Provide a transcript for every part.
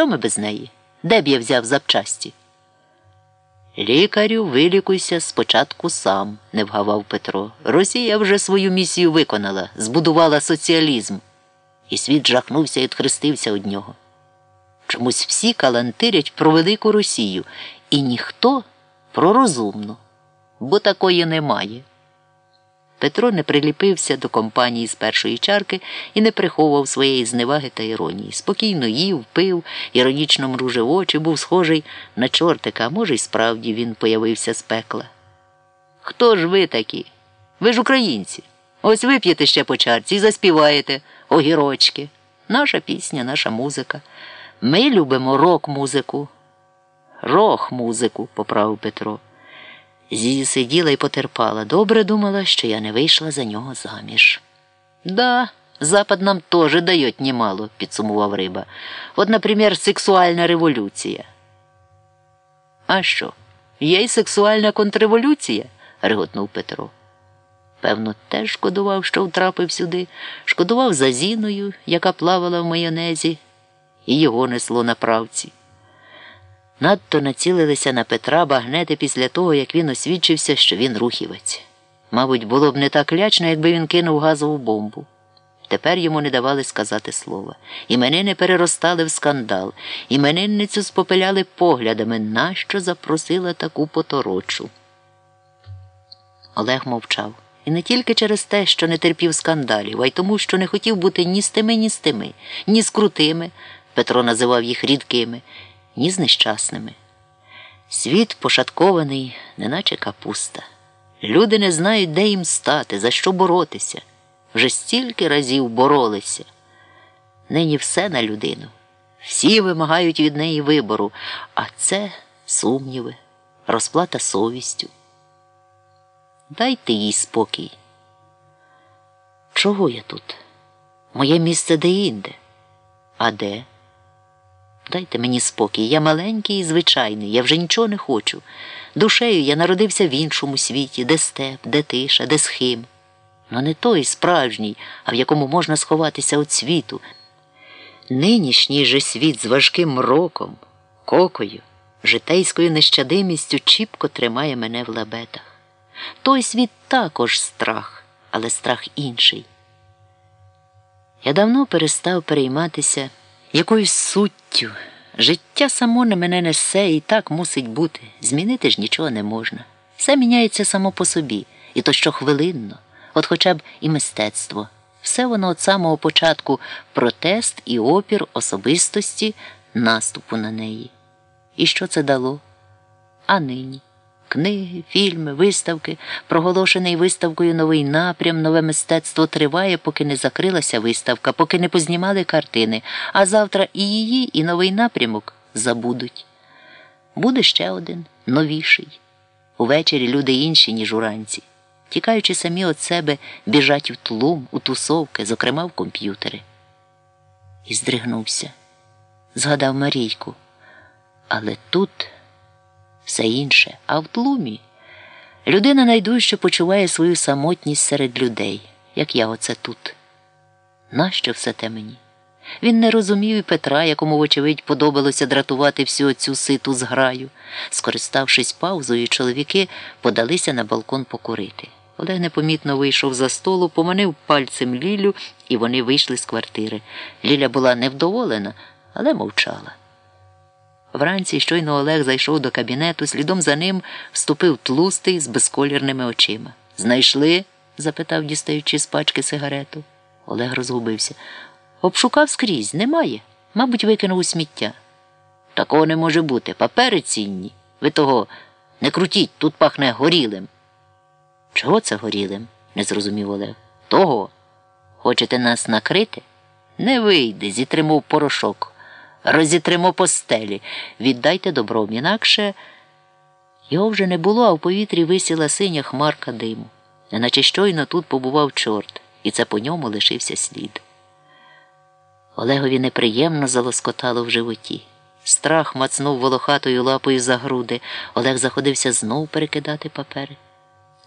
Що ми без неї? Де б я взяв запчасті? Лікарю, вилікуйся спочатку сам, не вгавав Петро. Росія вже свою місію виконала, збудувала соціалізм. І світ жахнувся і відхрестився од нього. Чомусь всі калантирять про велику Росію, і ніхто про розумну, бо такої немає. Петро не приліпився до компанії з першої чарки і не приховував своєї зневаги та іронії. Спокійно їв, пив, іронічно мружив очі, був схожий на чортика, а може, й справді він появився з пекла. Хто ж ви такі? Ви ж українці. Ось вип'єте ще по чарці і заспіваєте огірочки. Наша пісня, наша музика. Ми любимо рок-музику. Рох-музику, поправив Петро. Зізі сиділа і потерпала. Добре думала, що я не вийшла за нього заміж. Да, Запад нам тоже дает немало, підсумував риба. От, наприклад, сексуальна революція. А що? Є й сексуальна контрреволюція? реготнув Петро. Певно, теж шкодував, що втрапив сюди, шкодував за Зіною, яка плавала в майонезі, і його несло на правці. Надто націлилися на Петра багнети після того, як він освідчився, що він рухівець. Мабуть, було б не так лячно, якби він кинув газову бомбу. Тепер йому не давали сказати слова. Іменини переростали в скандал, іменинницю спопиляли поглядами, нащо запросила таку поторочу. Олег мовчав. І не тільки через те, що не терпів скандалів, а й тому, що не хотів бути ні з тими, ні з тими, ні з крутими. Петро називав їх рідкими ні з нещасними. Світ пошаткований, неначе капуста. Люди не знають, де їм стати, за що боротися. Вже стільки разів боролися. Нині все на людину. Всі вимагають від неї вибору, а це сумніви, розплата совістю. Дайте їй спокій. Чого я тут? Моє місце де-інде. А де? Дайте мені спокій. Я маленький і звичайний, я вже нічого не хочу. Душею я народився в іншому світі, де степ, де тиша, де схим. Но не той справжній, а в якому можна сховатися від світу. Нинішній же світ з важким роком, кокою, житейською нещадимістю чіпко тримає мене в лабетах. Той світ також страх, але страх інший. Я давно перестав перейматися якоюсь суттю. Життя само на мене несе і так мусить бути. Змінити ж нічого не можна. Все міняється само по собі, і то щохвилинно, от хоча б і мистецтво. Все воно від самого початку протест і опір особистості наступу на неї. І що це дало? А нині? Книги, фільми, виставки, проголошений виставкою новий напрям, нове мистецтво триває, поки не закрилася виставка, поки не познімали картини, а завтра і її, і новий напрямок забудуть. Буде ще один, новіший. Увечері люди інші, ніж уранці. Тікаючи самі від себе, біжать в тлум, у тусовки, зокрема в комп'ютери. І здригнувся. Згадав Марійку. Але тут все інше, а в тлумі людина найдужче почуває свою самотність серед людей, як я оце тут. Нащо все те мені? Він не розумів і Петра, якому, вочевидь, подобалося дратувати всю цю ситу зграю. Скориставшись паузою, чоловіки подалися на балкон покурити. Олег непомітно вийшов за столу, поманив пальцем Лілю, і вони вийшли з квартири. Ліля була невдоволена, але мовчала. Вранці щойно Олег зайшов до кабінету, слідом за ним вступив тлустий з безколірними очима. Знайшли? запитав, дістаючи з пачки сигарету. Олег розгубився. Обшукав скрізь, немає. Мабуть, викинув у сміття. Такого не може бути. Папери цінні. Ви того не крутіть, тут пахне горілим. Чого це горілим? не зрозумів Олег. Того. Хочете нас накрити? Не вийде, зітримав порошок розітримо постелі, віддайте добром, інакше його вже не було, а в повітрі висіла синя хмарка диму, неначе щойно тут побував чорт, і це по ньому лишився слід. Олегові неприємно залоскотало в животі. Страх мацнув волохатою лапою за груди. Олег заходився знов перекидати папери.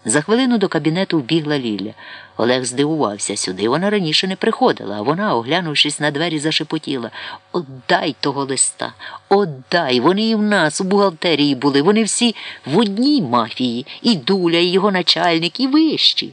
За хвилину до кабінету вбігла Ліля. Олег здивувався сюди. Вона раніше не приходила, а вона, оглянувшись на двері, зашепотіла Отдай того листа, отдай. Вони і в нас у бухгалтерії були. Вони всі в одній мафії, і дуля, і його начальник, і вищі.